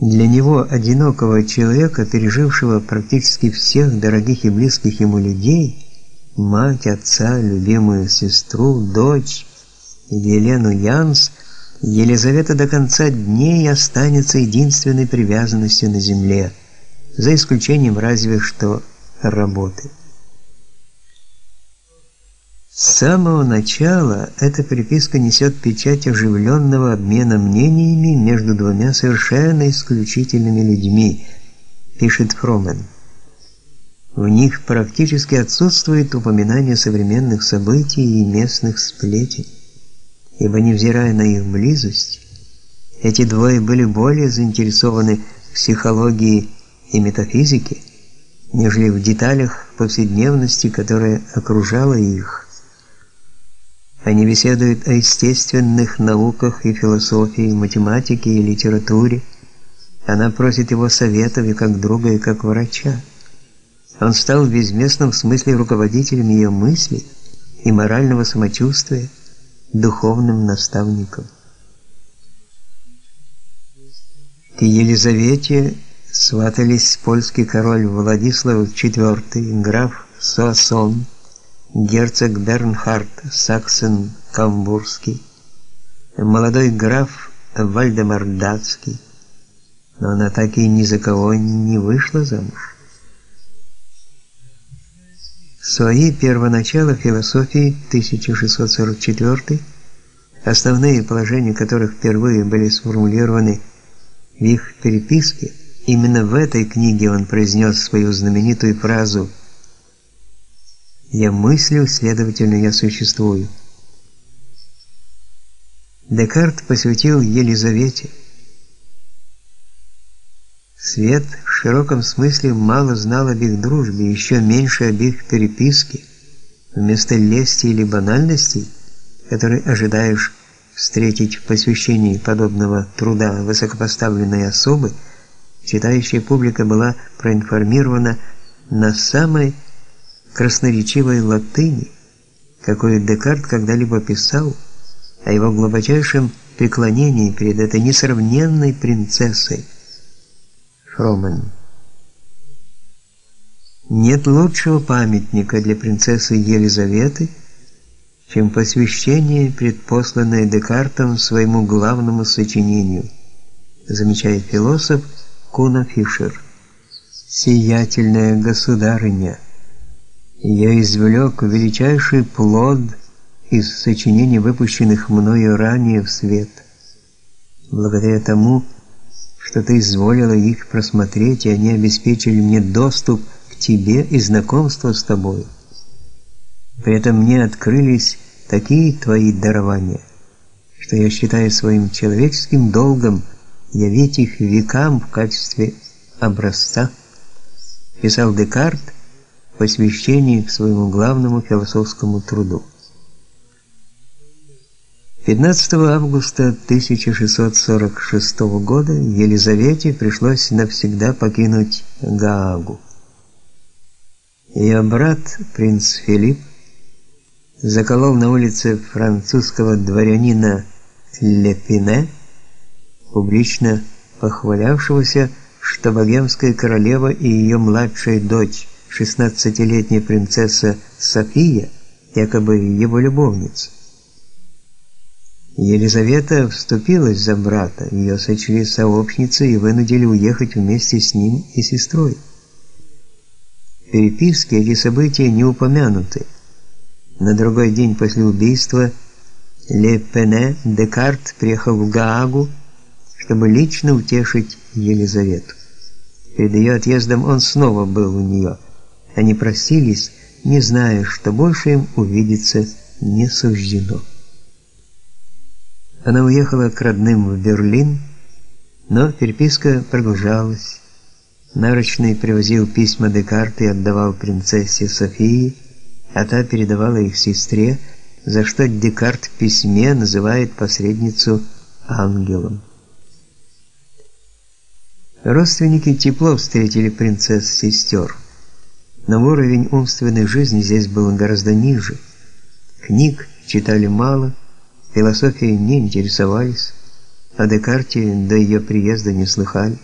Для него, одинокого человека, пережившего практически всех дорогих и близких ему людей, мать, отца, любимую сестру, дочь, Елену Янс, Елизавета до конца дней останется единственной привязанностью на земле, за исключением разве что работы. С самого начала эта приписка несет печать оживленного обмена мнениями между двумя совершенно исключительными людьми, пишет Фромен. В них практически отсутствует упоминание современных событий и местных сплетен, ибо невзирая на их близость, эти двое были более заинтересованы в психологии и метафизике, нежели в деталях повседневности, которая окружала их. Они беседуют о естественных науках и философии, математике и литературе. Она просит его советов и как друга, и как врача. Он стал в безместном смысле руководителем ее мыслей и морального самочувствия, духовным наставником. К Елизавете сватались польский король Владислав IV, граф Суассон, герцог Бернхард Саксен-Камбургский, молодой граф Вальдемар Датский, но она так и ни за кого не вышла замуж. Свои первоначала философии 1644, основные положения которых впервые были сформулированы в их переписке, именно в этой книге он произнес свою знаменитую фразу «Связь» Я мыслю, следовательно, я существую. Декарт посвятил Елизавете. Свет в широком смысле мало знал об их дружбе, еще меньше об их переписке. Вместо лести или банальностей, которые ожидаешь встретить в посвящении подобного труда высокопоставленной особы, читающая публика была проинформирована на самой красноречивой латыни, какую Декарт когда-либо писал, о его глубочайшем преклонении перед этой несравненной принцессой. Фромен. Нет лучшего памятника для принцессы Елизаветы, чем посвящение, предпосланное Декартом своему главному сочинению, замечает философ Куна Фишер. «Сиятельная государыня» я извлек величайший плод из сочинений, выпущенных мною ранее в свет. Благодаря тому, что ты изволила их просмотреть, и они обеспечили мне доступ к тебе и знакомство с тобой. При этом мне открылись такие твои дарования, что я считаю своим человеческим долгом явить их векам в качестве образца. Писал Декарт посвящении к своему главному философскому труду. 15 августа 1646 года Елизавете пришлось навсегда покинуть Гаагу. Ее брат, принц Филипп, заколол на улице французского дворянина Лепине, публично похвалявшегося, что богемская королева и ее младшая дочь шестнадцатилетняя принцесса София, якобы его любовница. Елизавета вступилась за брата, ее сочли сообщницей и вынудили уехать вместе с ним и сестрой. В переписке эти события не упомянуты. На другой день после убийства Ле Пене Декарт приехал в Гаагу, чтобы лично утешить Елизавету. Перед ее отъездом он снова был у нее. Они простились, не зная, что больше им увидеться не суждено. Она уехала к родным в Берлин, но переписка продолжалась. Нарочный привозил письма Декарта и отдавал принцессе Софии, а та передавала их сестре, за что Декарт в письме называет посредницу ангелом. Родственники тепло встретили принцесс-сестер но уровень умственной жизни здесь был гораздо ниже. Книг читали мало, философией не интересовались, О Декарте до ее приезда не слыхали.